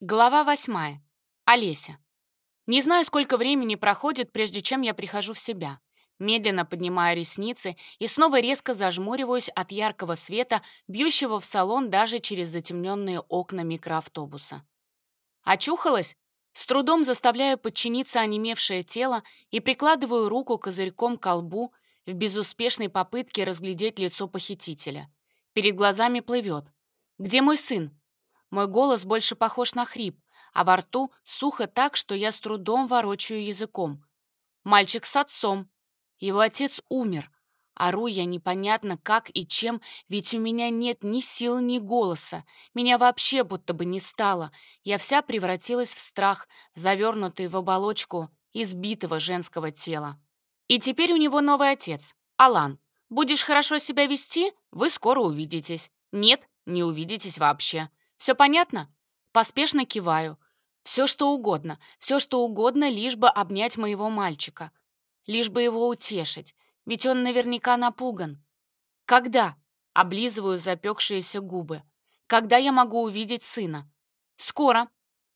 Глава восьмая. Олеся. Не знаю, сколько времени проходит, прежде чем я прихожу в себя. Медленно поднимаю ресницы и снова резко зажмуриваюсь от яркого света, бьющего в салон даже через затемненные окна микроавтобуса. Очухалась? С трудом заставляю подчиниться онемевшее тело и прикладываю руку козырьком к колбу в безуспешной попытке разглядеть лицо похитителя. Перед глазами плывет. «Где мой сын?» Мой голос больше похож на хрип, а во рту сухо так, что я с трудом ворочаю языком. Мальчик с отцом. Его отец умер. Ору я непонятно как и чем, ведь у меня нет ни сил, ни голоса. Меня вообще будто бы не стало. Я вся превратилась в страх, завернутый в оболочку избитого женского тела. И теперь у него новый отец, Алан. Будешь хорошо себя вести, вы скоро увидитесь. Нет, не увидитесь вообще. Все понятно? Поспешно киваю. Все, что угодно, все, что угодно, лишь бы обнять моего мальчика. Лишь бы его утешить, ведь он наверняка напуган. Когда? Облизываю запекшиеся губы. Когда я могу увидеть сына? Скоро.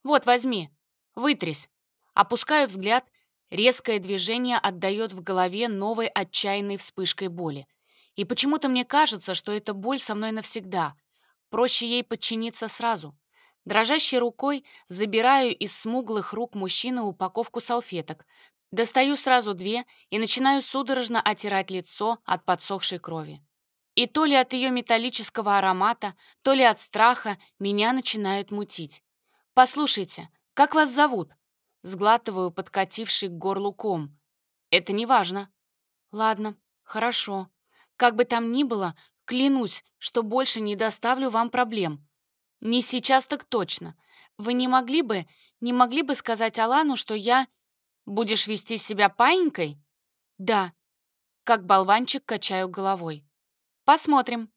Вот, возьми. Вытрись. Опускаю взгляд. Резкое движение отдает в голове новой отчаянной вспышкой боли. И почему-то мне кажется, что эта боль со мной навсегда. Проще ей подчиниться сразу. Дрожащей рукой забираю из смуглых рук мужчины упаковку салфеток, достаю сразу две и начинаю судорожно оттирать лицо от подсохшей крови. И то ли от ее металлического аромата, то ли от страха меня начинает мутить. «Послушайте, как вас зовут?» Сглатываю подкативший к горлу ком. «Это не важно». «Ладно, хорошо. Как бы там ни было, Клянусь, что больше не доставлю вам проблем. Не сейчас так точно. Вы не могли бы, не могли бы сказать Алану, что я... Будешь вести себя паинькой? Да. Как болванчик качаю головой. Посмотрим.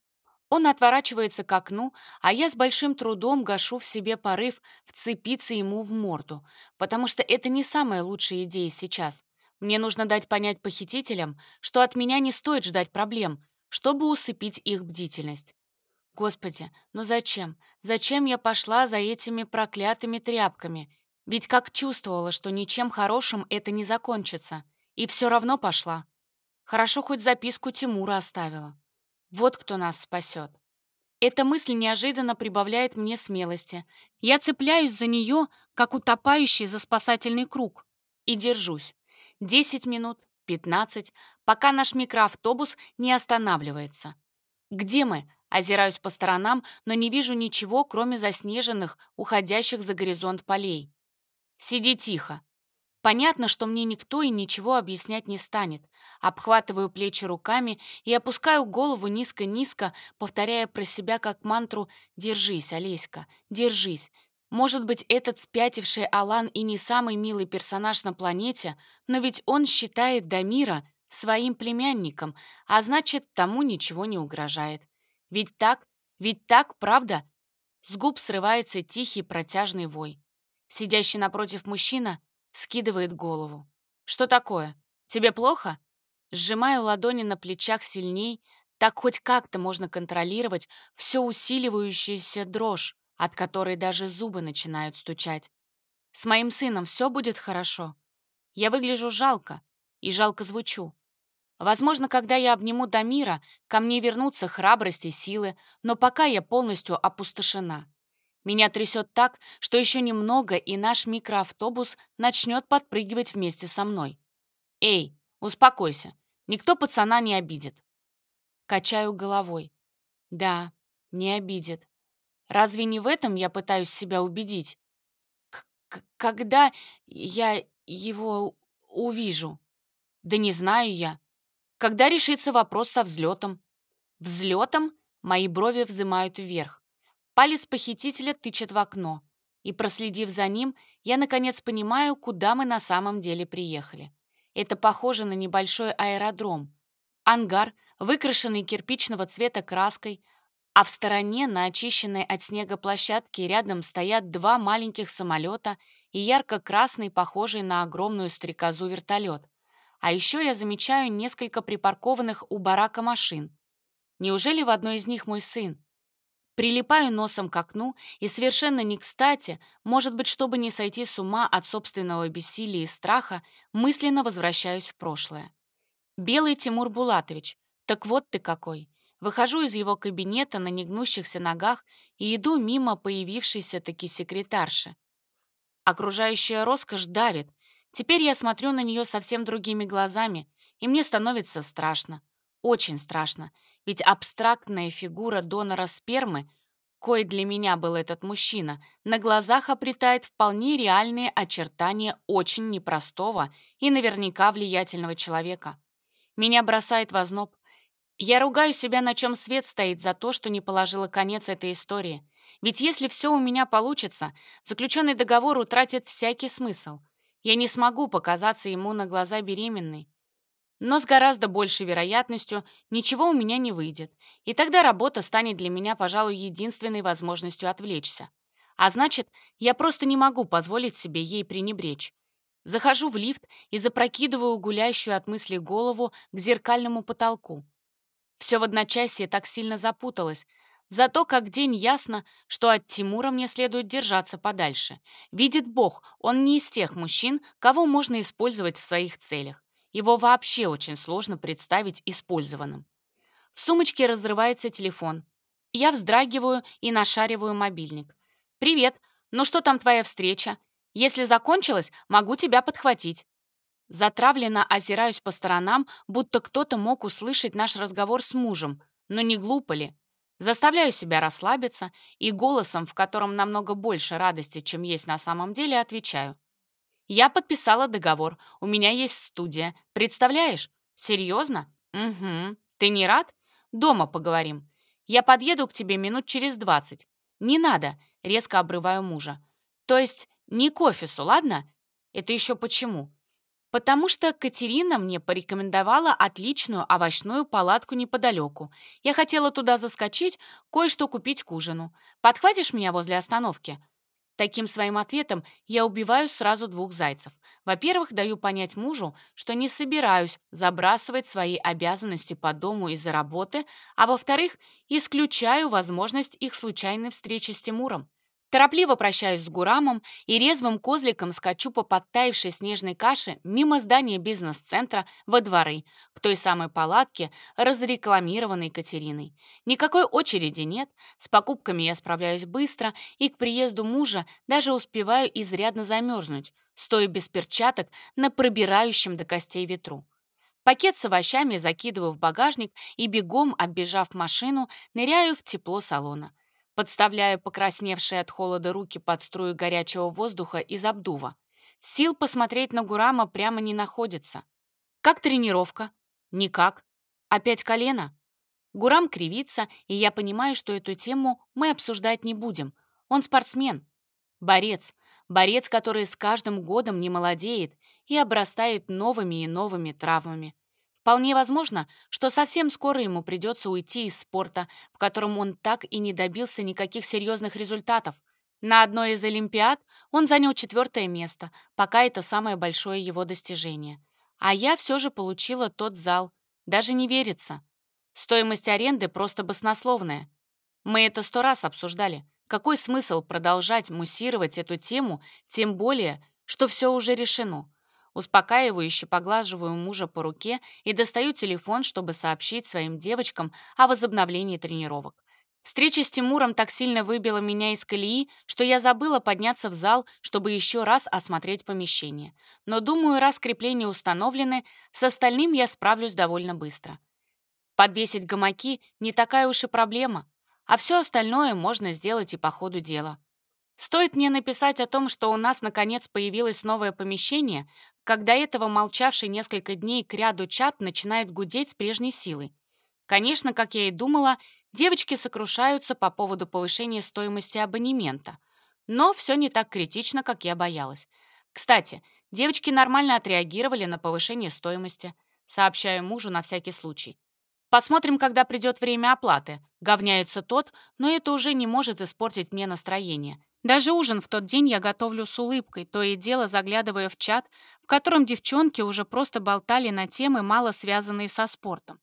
Он отворачивается к окну, а я с большим трудом гашу в себе порыв вцепиться ему в морду, потому что это не самая лучшая идея сейчас. Мне нужно дать понять похитителям, что от меня не стоит ждать проблем, чтобы усыпить их бдительность. Господи, ну зачем? Зачем я пошла за этими проклятыми тряпками? Ведь как чувствовала, что ничем хорошим это не закончится. И все равно пошла. Хорошо хоть записку Тимура оставила. Вот кто нас спасет. Эта мысль неожиданно прибавляет мне смелости. Я цепляюсь за нее, как утопающий за спасательный круг. И держусь. Десять минут, пятнадцать, пока наш микроавтобус не останавливается. Где мы? Озираюсь по сторонам, но не вижу ничего, кроме заснеженных, уходящих за горизонт полей. Сиди тихо. Понятно, что мне никто и ничего объяснять не станет. Обхватываю плечи руками и опускаю голову низко-низко, повторяя про себя как мантру «Держись, Олеська, держись, может быть, этот спятивший Алан и не самый милый персонаж на планете, но ведь он считает Дамира своим племянником, а значит, тому ничего не угрожает. Ведь так, ведь так, правда? С губ срывается тихий протяжный вой. Сидящий напротив мужчина скидывает голову. «Что такое? Тебе плохо?» Сжимаю ладони на плечах сильней, так хоть как-то можно контролировать все усиливающуюся дрожь, от которой даже зубы начинают стучать. С моим сыном все будет хорошо. Я выгляжу жалко и жалко звучу. Возможно, когда я обниму Дамира, ко мне вернутся храбрость и силы, но пока я полностью опустошена. Меня трясет так, что еще немного, и наш микроавтобус начнет подпрыгивать вместе со мной. «Эй, успокойся, никто пацана не обидит». Качаю головой. «Да, не обидит. Разве не в этом я пытаюсь себя убедить? К когда я его увижу? Да не знаю я. Когда решится вопрос со взлетом? Взлетом мои брови взымают вверх. Палец похитителя тычет в окно. И, проследив за ним, я, наконец, понимаю, куда мы на самом деле приехали. Это похоже на небольшой аэродром. Ангар, выкрашенный кирпичного цвета краской, а в стороне на очищенной от снега площадке рядом стоят два маленьких самолета и ярко-красный, похожий на огромную стрекозу вертолет. А еще я замечаю несколько припаркованных у барака машин. Неужели в одной из них мой сын? Прилипаю носом к окну и совершенно не кстати, может быть, чтобы не сойти с ума от собственного бессилия и страха, мысленно возвращаюсь в прошлое. Белый Тимур Булатович, так вот ты какой. Выхожу из его кабинета на негнущихся ногах и иду мимо появившейся таки секретарши. Окружающая роскошь давит. Теперь я смотрю на нее совсем другими глазами, и мне становится страшно. Очень страшно. Ведь абстрактная фигура донора спермы, кой для меня был этот мужчина, на глазах обретает вполне реальные очертания очень непростого и наверняка влиятельного человека. Меня бросает в озноб. Я ругаю себя, на чем свет стоит за то, что не положила конец этой истории. Ведь если все у меня получится, заключенный договор утратит всякий смысл. Я не смогу показаться ему на глаза беременной. Но с гораздо большей вероятностью ничего у меня не выйдет, и тогда работа станет для меня, пожалуй, единственной возможностью отвлечься. А значит, я просто не могу позволить себе ей пренебречь. Захожу в лифт и запрокидываю гуляющую от мыслей голову к зеркальному потолку. Все в одночасье так сильно запуталось, зато как день ясно, что от Тимура мне следует держаться подальше. Видит Бог, он не из тех мужчин, кого можно использовать в своих целях. Его вообще очень сложно представить использованным. В сумочке разрывается телефон. Я вздрагиваю и нашариваю мобильник. «Привет, ну что там твоя встреча? Если закончилась, могу тебя подхватить». Затравленно озираюсь по сторонам, будто кто-то мог услышать наш разговор с мужем, но не глупо ли? Заставляю себя расслабиться и голосом, в котором намного больше радости, чем есть на самом деле, отвечаю. Я подписала договор. У меня есть студия. Представляешь? Серьезно? Угу. Ты не рад? Дома поговорим. Я подъеду к тебе минут через двадцать. Не надо, резко обрываю мужа. То есть не к офису, ладно? Это еще почему? Потому что Катерина мне порекомендовала отличную овощную палатку неподалеку. Я хотела туда заскочить, кое-что купить к ужину. Подхватишь меня возле остановки? Таким своим ответом я убиваю сразу двух зайцев. Во-первых, даю понять мужу, что не собираюсь забрасывать свои обязанности по дому из-за работы, а во-вторых, исключаю возможность их случайной встречи с Тимуром. Торопливо прощаюсь с Гурамом и резвым козликом скачу по подтаившей снежной каше мимо здания бизнес-центра во дворы, к той самой палатке, разрекламированной Катериной. Никакой очереди нет, с покупками я справляюсь быстро и к приезду мужа даже успеваю изрядно замерзнуть, стоя без перчаток на пробирающем до костей ветру. Пакет с овощами закидываю в багажник и бегом, оббежав машину, ныряю в тепло салона подставляя покрасневшие от холода руки под струю горячего воздуха из обдува. Сил посмотреть на Гурама прямо не находится. Как тренировка? Никак. Опять колено? Гурам кривится, и я понимаю, что эту тему мы обсуждать не будем. Он спортсмен, борец, борец, который с каждым годом не молодеет и обрастает новыми и новыми травмами. Вполне возможно, что совсем скоро ему придется уйти из спорта, в котором он так и не добился никаких серьезных результатов. На одной из Олимпиад он занял четвертое место, пока это самое большое его достижение. А я все же получила тот зал. Даже не верится. Стоимость аренды просто баснословная. Мы это сто раз обсуждали. Какой смысл продолжать муссировать эту тему, тем более, что все уже решено? Успокаивающе поглаживаю мужа по руке и достаю телефон, чтобы сообщить своим девочкам о возобновлении тренировок. Встреча с Тимуром так сильно выбила меня из колеи, что я забыла подняться в зал, чтобы еще раз осмотреть помещение. Но, думаю, раз крепления установлены, с остальным я справлюсь довольно быстро. Подвесить гамаки не такая уж и проблема, а все остальное можно сделать и по ходу дела. Стоит мне написать о том, что у нас наконец появилось новое помещение, когда этого молчавший несколько дней к ряду чат начинает гудеть с прежней силой. Конечно, как я и думала, девочки сокрушаются по поводу повышения стоимости абонемента. Но все не так критично, как я боялась. Кстати, девочки нормально отреагировали на повышение стоимости. Сообщаю мужу на всякий случай. Посмотрим, когда придет время оплаты. Говняется тот, но это уже не может испортить мне настроение. Даже ужин в тот день я готовлю с улыбкой, то и дело заглядывая в чат, в котором девчонки уже просто болтали на темы, мало связанные со спортом.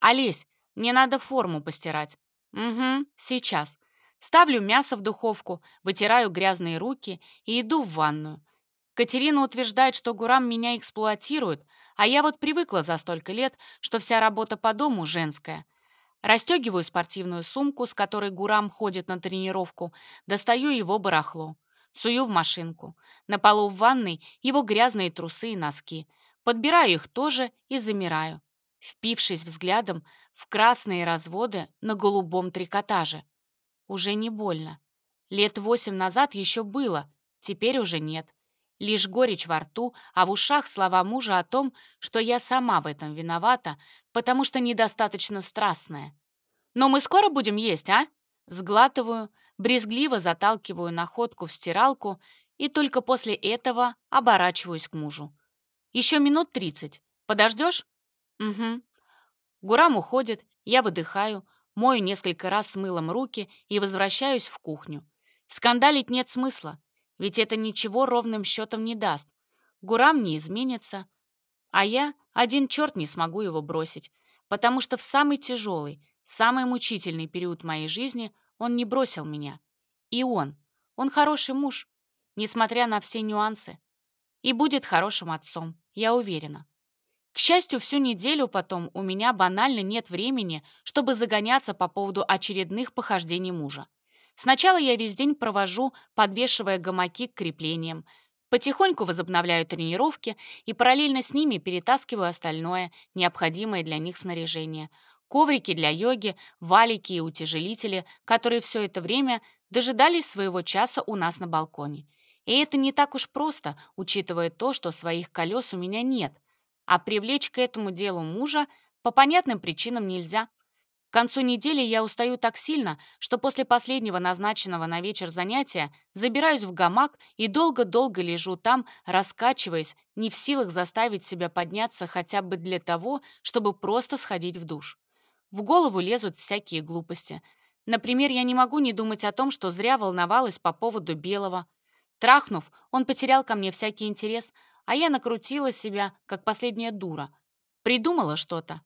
«Олесь, мне надо форму постирать». «Угу, сейчас». Ставлю мясо в духовку, вытираю грязные руки и иду в ванную. Катерина утверждает, что Гурам меня эксплуатирует, а я вот привыкла за столько лет, что вся работа по дому женская. Растегиваю спортивную сумку, с которой Гурам ходит на тренировку, достаю его барахло, сую в машинку. На полу в ванной его грязные трусы и носки. Подбираю их тоже и замираю, впившись взглядом в красные разводы на голубом трикотаже. Уже не больно. Лет восемь назад еще было, теперь уже нет. Лишь горечь во рту, а в ушах слова мужа о том, что я сама в этом виновата, потому что недостаточно страстная. «Но мы скоро будем есть, а?» Сглатываю, брезгливо заталкиваю находку в стиралку и только после этого оборачиваюсь к мужу. «Еще минут тридцать. Подождешь?» «Угу». Гурам уходит, я выдыхаю, мою несколько раз с мылом руки и возвращаюсь в кухню. Скандалить нет смысла, ведь это ничего ровным счетом не даст. Гурам не изменится, а я один черт не смогу его бросить, потому что в самый тяжелый, самый мучительный период моей жизни он не бросил меня. И он, он хороший муж, несмотря на все нюансы. И будет хорошим отцом, я уверена. К счастью, всю неделю потом у меня банально нет времени, чтобы загоняться по поводу очередных похождений мужа. Сначала я весь день провожу, подвешивая гамаки к креплениям, потихоньку возобновляю тренировки и параллельно с ними перетаскиваю остальное, необходимое для них снаряжение. Коврики для йоги, валики и утяжелители, которые все это время дожидались своего часа у нас на балконе. И это не так уж просто, учитывая то, что своих колес у меня нет – а привлечь к этому делу мужа по понятным причинам нельзя. К концу недели я устаю так сильно, что после последнего назначенного на вечер занятия забираюсь в гамак и долго-долго лежу там, раскачиваясь, не в силах заставить себя подняться хотя бы для того, чтобы просто сходить в душ. В голову лезут всякие глупости. Например, я не могу не думать о том, что зря волновалась по поводу Белого. Трахнув, он потерял ко мне всякий интерес — а я накрутила себя, как последняя дура. Придумала что-то.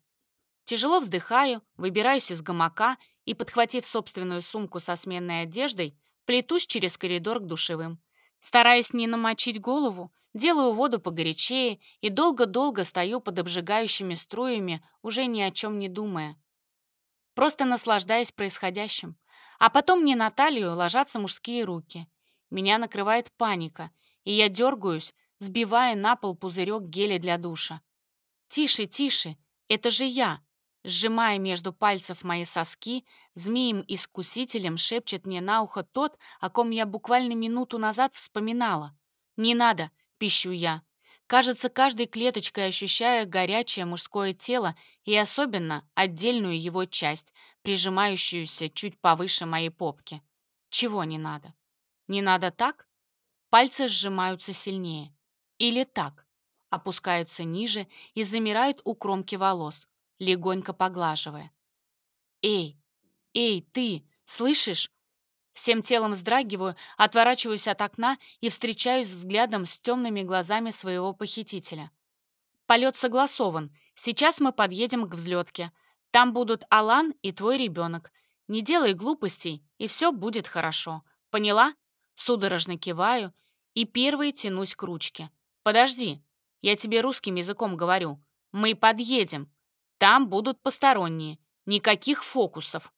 Тяжело вздыхаю, выбираюсь из гамака и, подхватив собственную сумку со сменной одеждой, плетусь через коридор к душевым. Стараясь не намочить голову, делаю воду погорячее и долго-долго стою под обжигающими струями, уже ни о чем не думая. Просто наслаждаясь происходящим. А потом мне на талию ложатся мужские руки. Меня накрывает паника, и я дергаюсь, сбивая на пол пузырек геля для душа. «Тише, тише! Это же я!» Сжимая между пальцев мои соски, змеем-искусителем шепчет мне на ухо тот, о ком я буквально минуту назад вспоминала. «Не надо!» — пищу я. Кажется, каждой клеточкой ощущая горячее мужское тело и особенно отдельную его часть, прижимающуюся чуть повыше моей попки. Чего не надо? Не надо так? Пальцы сжимаются сильнее. Или так. Опускаются ниже и замирают у кромки волос, легонько поглаживая. «Эй! Эй, ты! Слышишь?» Всем телом вздрагиваю, отворачиваюсь от окна и встречаюсь взглядом с темными глазами своего похитителя. Полет согласован. Сейчас мы подъедем к взлетке. Там будут Алан и твой ребенок. Не делай глупостей, и все будет хорошо. Поняла? Судорожно киваю и первой тянусь к ручке. «Подожди, я тебе русским языком говорю. Мы подъедем. Там будут посторонние. Никаких фокусов.